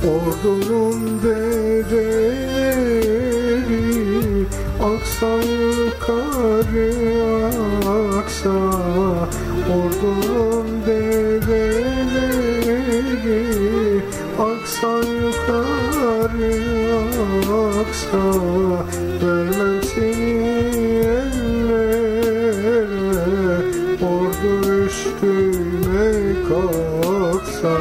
Ordunun dereleri aksa yukarı aksa. Ordunun dereleri aksa yukarı aksa. Vermem seni ellere Ordu üstüme kalksa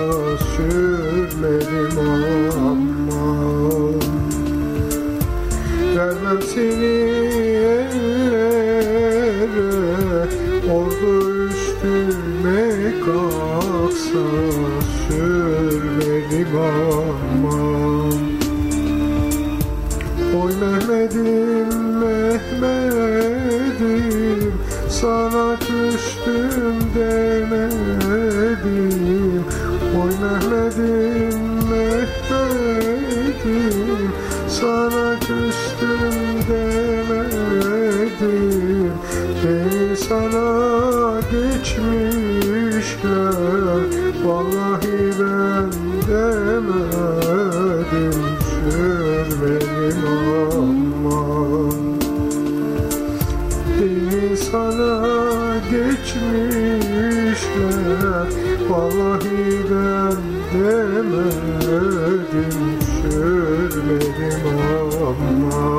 sürmedim aman Vermem seni ellere. Ordu üstüme kalksa sürmedim aman Oy Mehmet'im Mehmet'im sana sana küstüm demedim. Beni sana geçmişler Vallahi ben demedim. Sürmedim aman. Beni sana geçmişler Vallahi demedim Sürmedim aman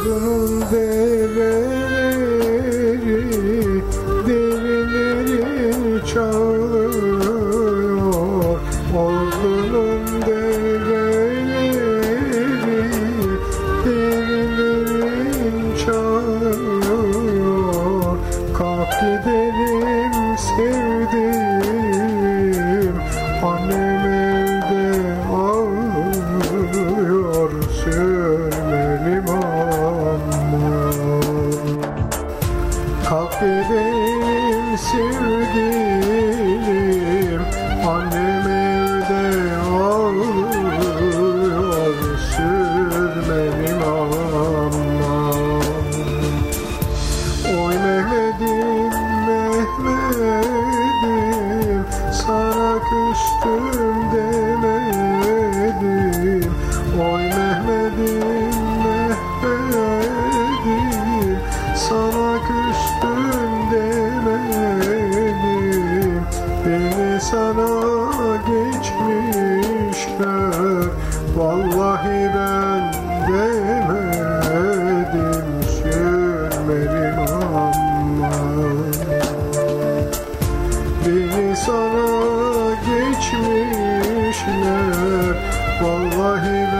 Ordunun dereleri Derileri çağırıyor Ordunun dereleri Derilerin çağırıyor Kalk gidelim sevdim Annem Annem sevgilim Annem evde ağlıyor Sürmenim aman Oy Mehmet'im Mehmet'im Sana küstüm demedim. Oy Mehmet'im sana geçmiş kör Vallahi ben demedim sürmedim ama. Beni sana geçmişler. Vallahi ben